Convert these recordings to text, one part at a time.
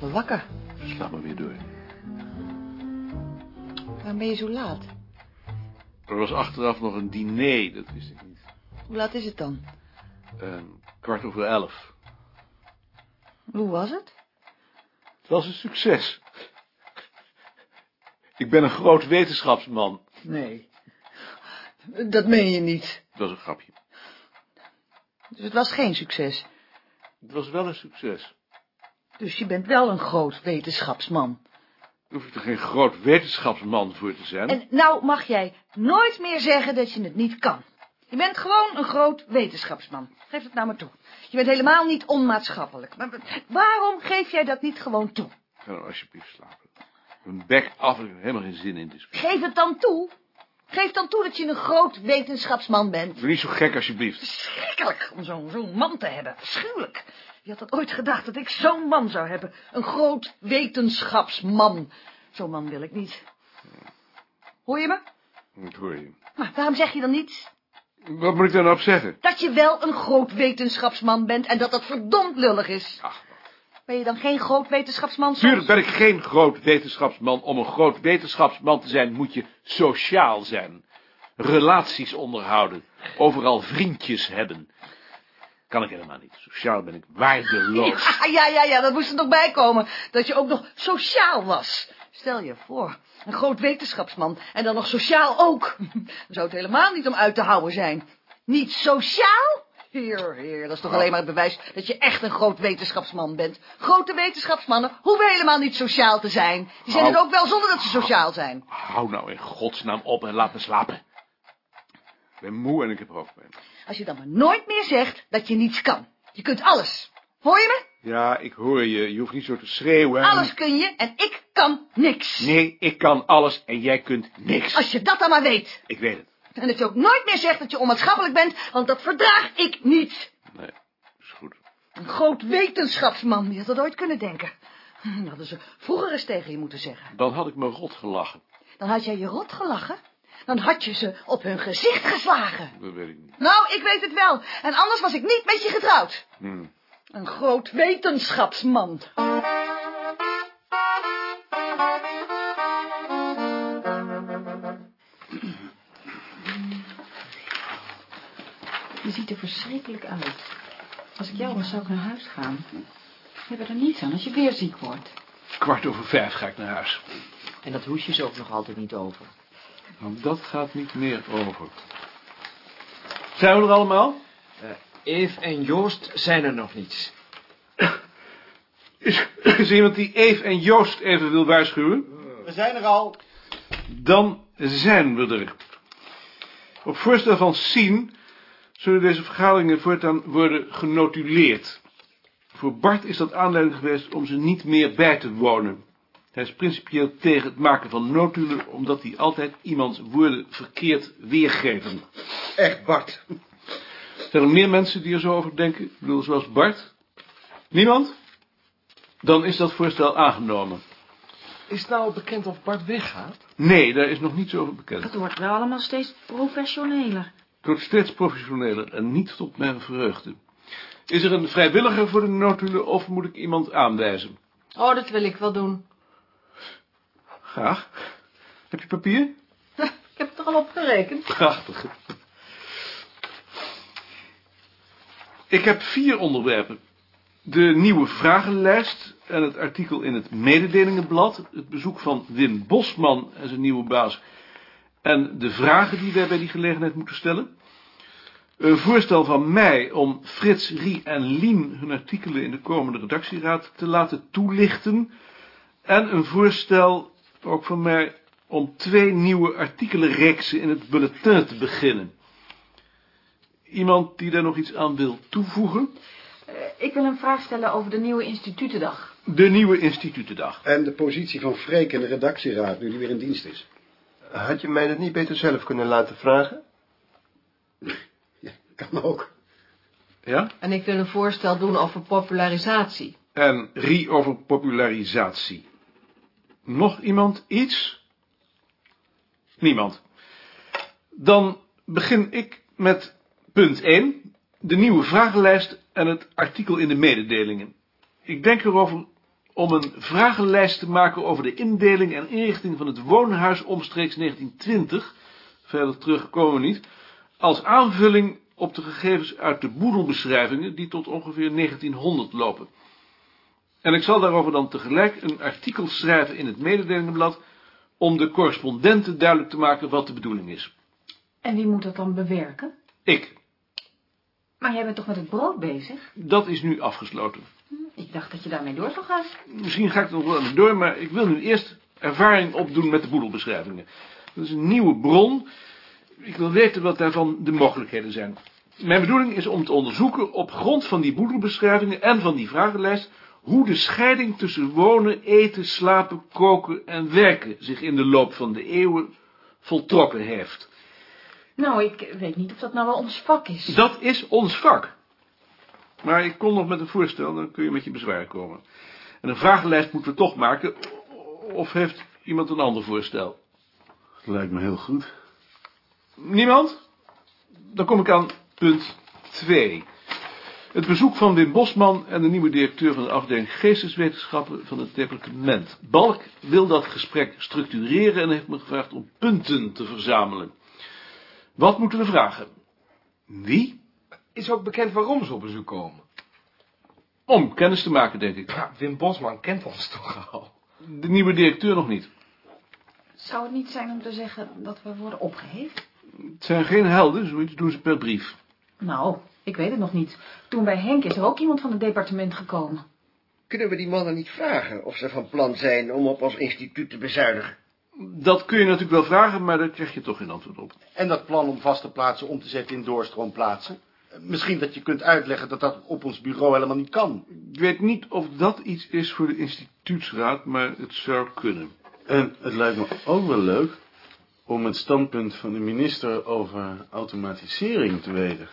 wakker. Slaap maar weer door. Waarom ben je zo laat? Er was achteraf nog een diner, dat wist ik niet. Hoe laat is het dan? Uh, kwart over elf. Hoe was het? Het was een succes. Ik ben een groot wetenschapsman. Nee. Dat meen je niet. Het was een grapje. Dus het was geen succes. Het was wel een succes. Dus je bent wel een groot wetenschapsman. Je er geen groot wetenschapsman voor te zijn. En nou mag jij nooit meer zeggen dat je het niet kan. Je bent gewoon een groot wetenschapsman. Geef het nou maar toe. Je bent helemaal niet onmaatschappelijk. Maar waarom geef jij dat niet gewoon toe? Ga nou alsjeblieft slapen. Mijn bek af, ik heb helemaal geen zin in discussie. Geef het dan toe. Geef dan toe dat je een groot wetenschapsman bent. Doe niet zo gek, alsjeblieft. Verschrikkelijk om zo'n man te hebben. Afschuwelijk. Wie had dat ooit gedacht, dat ik zo'n man zou hebben? Een groot wetenschapsman. Zo'n man wil ik niet. Hoor je me? Ik hoor je. Maar waarom zeg je dan niets? Wat moet ik daar nou op zeggen? Dat je wel een groot wetenschapsman bent en dat dat verdomd lullig is. Ach, Ben je dan geen groot wetenschapsman? soms? Tuurlijk ben ik geen groot wetenschapsman. Om een groot wetenschapsman te zijn moet je sociaal zijn. Relaties onderhouden. Overal vriendjes hebben. Kan ik helemaal niet. Sociaal ben ik waardeloos. Ja, ja, ja, ja, dat moest er nog bij komen. Dat je ook nog sociaal was. Stel je voor, een groot wetenschapsman en dan nog sociaal ook. Dan zou het helemaal niet om uit te houden zijn. Niet sociaal? Heer, heer, dat is toch alleen maar het bewijs dat je echt een groot wetenschapsman bent. Grote wetenschapsmannen hoeven helemaal niet sociaal te zijn. Die zijn het ook wel zonder dat ze sociaal zijn. Hou nou in godsnaam op en laat me slapen. Ik ben moe en ik heb hoofdpijn. Als je dan maar nooit meer zegt dat je niets kan. Je kunt alles. Hoor je me? Ja, ik hoor je. Je hoeft niet zo te schreeuwen. Alles kun je en ik kan niks. Nee, ik kan alles en jij kunt niks. Als je dat dan maar weet. Ik weet het. En dat je ook nooit meer zegt dat je onmaatschappelijk bent, want dat verdraag ik niet. Nee, is goed. Een groot wetenschapsman, die had dat ooit kunnen denken. Dat hadden ze vroeger eens tegen je moeten zeggen. Dan had ik me rot gelachen. Dan had jij je rot gelachen. Dan had je ze op hun gezicht geslagen. Dat weet ik niet. Nou, ik weet het wel. En anders was ik niet met je getrouwd. Hm. Een groot wetenschapsman. Je ziet er verschrikkelijk uit. Als ik jou was, zou ik naar huis gaan. Je hebt er niets aan als je weer ziek wordt. Kwart over vijf ga ik naar huis. En dat hoesje is ook nog altijd niet over. Nou, dat gaat niet meer over. Zijn we er allemaal? Eve en Joost zijn er nog niet. Is, is er iemand die Eve en Joost even wil waarschuwen? We zijn er al. Dan zijn we er. Op voorstel van Sien zullen deze vergaderingen voortaan worden genotuleerd. Voor Bart is dat aanleiding geweest om ze niet meer bij te wonen. Hij is principieel tegen het maken van notulen, omdat die altijd iemands woorden verkeerd weergeven. Echt, Bart. Zijn er meer mensen die er zo over denken? Ik bedoel, zoals Bart? Niemand? Dan is dat voorstel aangenomen. Is het nou bekend of Bart weggaat? Nee, daar is nog niets over bekend. Het wordt wel allemaal steeds professioneler. Het wordt steeds professioneler en niet tot mijn vreugde. Is er een vrijwilliger voor de notulen of moet ik iemand aanwijzen? Oh, dat wil ik wel doen. Graag. Heb je papier? Ik heb het er al op gerekend. Prachtig. Ik heb vier onderwerpen. De nieuwe vragenlijst en het artikel in het mededelingenblad, het bezoek van Wim Bosman en zijn nieuwe baas en de vragen die wij bij die gelegenheid moeten stellen. Een voorstel van mij om Frits, Rie en Lien hun artikelen in de komende redactieraad te laten toelichten. En een voorstel, ook van mij, om twee nieuwe artikelenreeksen in het bulletin te beginnen. Iemand die daar nog iets aan wil toevoegen? Ik wil een vraag stellen over de nieuwe institutendag. De nieuwe institutendag. En de positie van Freek in de redactieraad, nu die weer in dienst is. Had je mij dat niet beter zelf kunnen laten vragen? Ja, kan ook. Ja? En ik wil een voorstel doen over popularisatie. En Rie over popularisatie. Nog iemand iets? Niemand. Dan begin ik met punt 1. De nieuwe vragenlijst en het artikel in de mededelingen. Ik denk erover om een vragenlijst te maken over de indeling en inrichting van het woonhuis omstreeks 1920, verder terug komen we niet, als aanvulling op de gegevens uit de boedelbeschrijvingen die tot ongeveer 1900 lopen. En ik zal daarover dan tegelijk een artikel schrijven in het mededelingenblad om de correspondenten duidelijk te maken wat de bedoeling is. En wie moet dat dan bewerken? Ik. Maar jij bent toch met het brood bezig? Dat is nu afgesloten. Ik dacht dat je daarmee door zou gaan. Misschien ga ik er nog wel aan door, maar ik wil nu eerst ervaring opdoen met de boedelbeschrijvingen. Dat is een nieuwe bron. Ik wil weten wat daarvan de mogelijkheden zijn. Mijn bedoeling is om te onderzoeken op grond van die boedelbeschrijvingen en van die vragenlijst hoe de scheiding tussen wonen, eten, slapen, koken en werken zich in de loop van de eeuwen voltrokken heeft. Nou, ik weet niet of dat nou wel ons vak is. Dat is ons vak. Maar ik kom nog met een voorstel, dan kun je met je bezwaar komen. En een vragenlijst moeten we toch maken, of heeft iemand een ander voorstel? Lijkt me heel goed. Niemand? Dan kom ik aan punt 2. Het bezoek van Wim Bosman en de nieuwe directeur van de afdeling Geesteswetenschappen van het departement. Balk wil dat gesprek structureren en heeft me gevraagd om punten te verzamelen. Wat moeten we vragen? Wie? Is ook bekend waarom ze op bezoek komen? Om kennis te maken, denk ik. Ja, Wim Bosman kent ons toch al? De nieuwe directeur nog niet. Zou het niet zijn om te zeggen dat we worden opgeheven? Het zijn geen helden, zoiets doen ze per brief. Nou, ik weet het nog niet. Toen bij Henk is er ook iemand van het departement gekomen. Kunnen we die mannen niet vragen of ze van plan zijn om op ons instituut te bezuinigen? Dat kun je natuurlijk wel vragen, maar daar krijg je toch geen antwoord op. En dat plan om vaste plaatsen om te zetten in doorstroomplaatsen? Misschien dat je kunt uitleggen dat dat op ons bureau helemaal niet kan. Ik weet niet of dat iets is voor de instituutsraad, maar het zou kunnen. En het lijkt me ook wel leuk om het standpunt van de minister over automatisering te weten.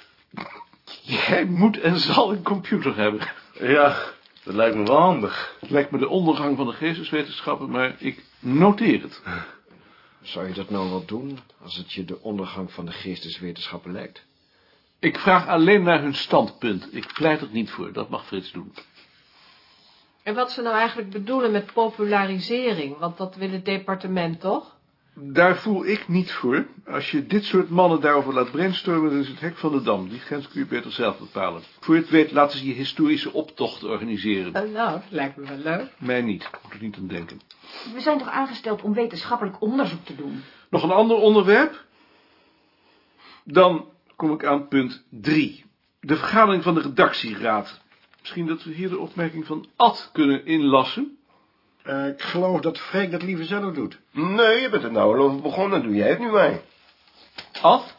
Jij moet en zal een computer hebben. Ja, dat lijkt me wel handig. Het lijkt me de ondergang van de geesteswetenschappen, maar ik noteer het. Zou je dat nou wel doen, als het je de ondergang van de geesteswetenschappen lijkt? Ik vraag alleen naar hun standpunt. Ik pleit er niet voor, dat mag Frits doen. En wat ze nou eigenlijk bedoelen met popularisering, want dat wil het departement toch? Daar voel ik niet voor. Als je dit soort mannen daarover laat brainstormen, dan is het hek van de dam. Die grens kun je beter zelf bepalen. Voor je het weet laten ze je historische optocht organiseren. Uh, nou, lijkt me wel leuk. Mij niet, moet er niet aan denken. We zijn toch aangesteld om wetenschappelijk onderzoek te doen? Nog een ander onderwerp? Dan kom ik aan punt 3. De vergadering van de redactieraad. Misschien dat we hier de opmerking van Ad kunnen inlassen. Uh, ik geloof dat Freek dat liever zelf doet. Nee, je bent er nou al over begonnen. Doe jij het nu maar. Ad?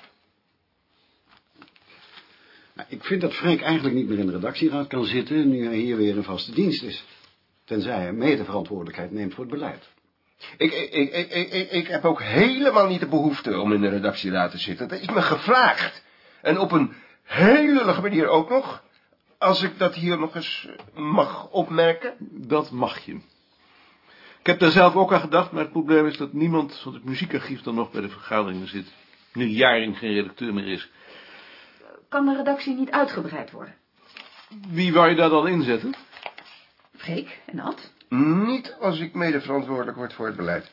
Nou, ik vind dat Freek eigenlijk niet meer in de redactieraad kan zitten... nu hij hier weer in vaste dienst is. Tenzij hij medeverantwoordelijkheid neemt voor het beleid. Ik, ik, ik, ik, ik, ik heb ook helemaal niet de behoefte om in de redactieraad te zitten. Dat is me gevraagd. En op een heel lullige manier ook nog. Als ik dat hier nog eens mag opmerken. Dat mag je. Ik heb daar zelf ook aan gedacht, maar het probleem is dat niemand van het muziekarchief dan nog bij de vergaderingen zit. Nu Jaring geen redacteur meer is. Kan de redactie niet uitgebreid worden? Wie wou je daar dan inzetten? Freek en Ad? Niet als ik mede verantwoordelijk word voor het beleid.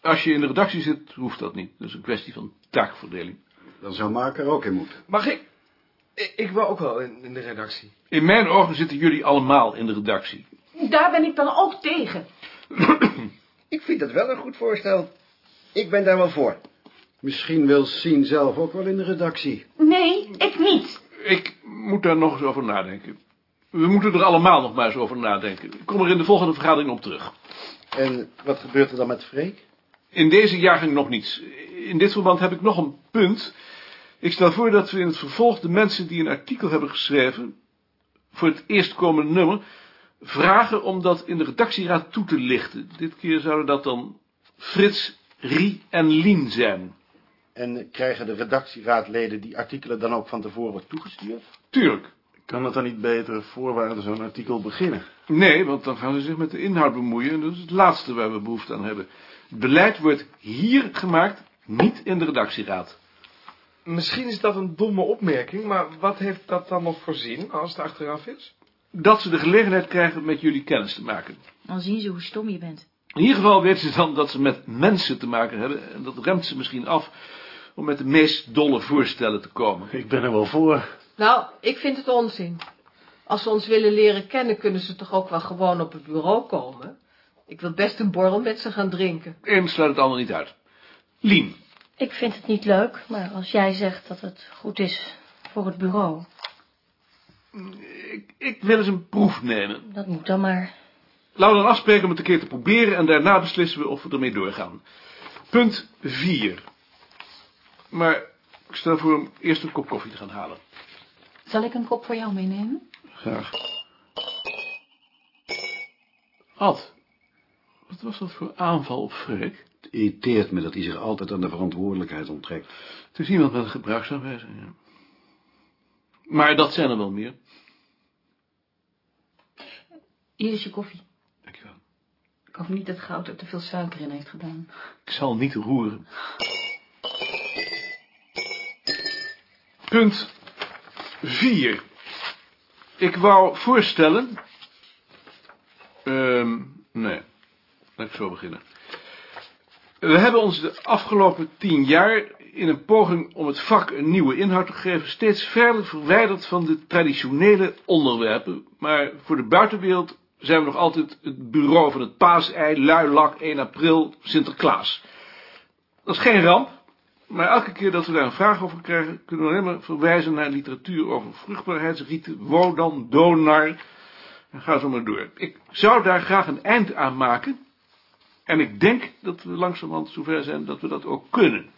Als je in de redactie zit, hoeft dat niet. Dat is een kwestie van taakverdeling. Dan zou Mark er ook in moeten. Mag ik? Ik, ik wil ook wel in, in de redactie. In mijn ogen zitten jullie allemaal in de redactie. Daar ben ik dan ook tegen. Ik vind dat wel een goed voorstel. Ik ben daar wel voor. Misschien wil Sien zelf ook wel in de redactie. Nee, ik niet. Ik moet daar nog eens over nadenken. We moeten er allemaal nog maar eens over nadenken. Ik kom er in de volgende vergadering op terug. En wat gebeurt er dan met Freek? In deze jaargang nog niets. In dit verband heb ik nog een punt. Ik stel voor dat we in het vervolg de mensen die een artikel hebben geschreven... voor het eerstkomende nummer... vragen om dat in de redactieraad toe te lichten. Dit keer zouden dat dan Frits, Rie en Lien zijn. En krijgen de redactieraadleden die artikelen dan ook van tevoren toegestuurd? Tuurlijk. Kan het dan niet beter voorwaarden zo'n artikel beginnen? Nee, want dan gaan ze zich met de inhoud bemoeien... en dat is het laatste waar we behoefte aan hebben. Het beleid wordt hier gemaakt, niet in de redactieraad. Misschien is dat een domme opmerking, maar wat heeft dat dan nog voor zin als het achteraf is? Dat ze de gelegenheid krijgen met jullie kennis te maken. Dan zien ze hoe stom je bent. In ieder geval weten ze dan dat ze met mensen te maken hebben... en dat remt ze misschien af om met de meest dolle voorstellen te komen. Ik ben er wel voor. Nou, ik vind het onzin. Als ze ons willen leren kennen, kunnen ze toch ook wel gewoon op het bureau komen? Ik wil best een borrel met ze gaan drinken. Eén sluit het ander niet uit. Lien, Ik vind het niet leuk, maar als jij zegt dat het goed is voor het bureau, ik, ik wil eens een proef nemen. dat moet dan maar. Laten we dan afspreken om het een keer te proberen... en daarna beslissen we of we ermee doorgaan. Punt 4. Maar ik stel voor om eerst een kop koffie te gaan halen. Zal ik een kop voor jou meenemen? Graag. Ad, wat was dat voor aanval op Freek? Het irriteert me dat hij zich altijd aan de verantwoordelijkheid onttrekt. Het is iemand met een gebruiksaanwijzing, ja. Maar dat zijn er wel meer. Hier is je koffie. Dankjewel. Ik hoop niet dat goud er te veel suiker in heeft gedaan. Ik zal niet roeren. Punt 4. Ik wou voorstellen... Ehm nee, laat ik zo beginnen. We hebben ons de afgelopen tien jaar in een poging om het vak een nieuwe inhoud te geven... steeds verder verwijderd van de traditionele onderwerpen. Maar voor de buitenwereld zijn we nog altijd het bureau van het paasei, luilak, 1 april, Sinterklaas. Dat is geen ramp, maar elke keer dat we daar een vraag over krijgen... kunnen we alleen maar verwijzen naar literatuur over vruchtbaarheidsrieten, wodan, donar... en ga zo maar door. Ik zou daar graag een eind aan maken... en ik denk dat we langzamerhand zover zijn dat we dat ook kunnen.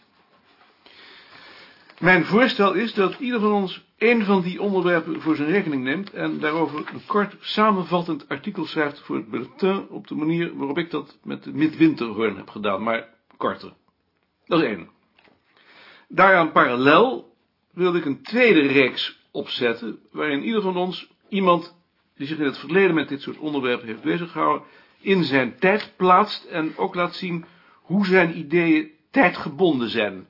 Mijn voorstel is dat ieder van ons één van die onderwerpen voor zijn rekening neemt en daarover een kort samenvattend artikel schrijft voor het bulletin op de manier waarop ik dat met de midwinterhoorn heb gedaan, maar korter. Dat is één. Daaraan parallel wilde ik een tweede reeks opzetten, waarin ieder van ons iemand die zich in het verleden met dit soort onderwerpen heeft beziggehouden, in zijn tijd plaatst en ook laat zien hoe zijn ideeën tijdgebonden zijn.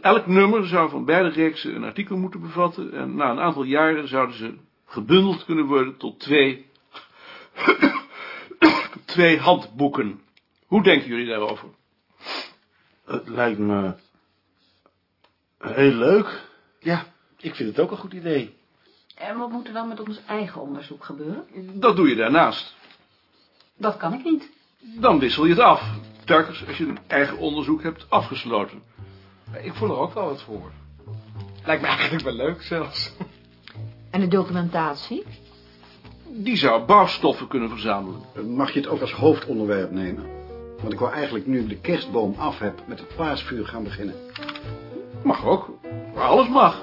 Elk nummer zou van beide reeksen een artikel moeten bevatten en na een aantal jaren zouden ze gebundeld kunnen worden tot twee, twee handboeken. Hoe denken jullie daarover? Het lijkt me heel leuk. Ja, ik vind het ook een goed idee. En wat moet er dan met ons eigen onderzoek gebeuren? Dat doe je daarnaast. Dat kan ik niet. Dan wissel je het af. Telkens als je een eigen onderzoek hebt afgesloten. Ik voel er ook wel wat voor. Lijkt me eigenlijk wel leuk zelfs. En de documentatie? Die zou bouwstoffen kunnen verzamelen. Mag je het ook als hoofdonderwerp nemen? Want ik wou eigenlijk nu ik de kerstboom af heb met het paasvuur gaan beginnen. Mag ook. Alles mag.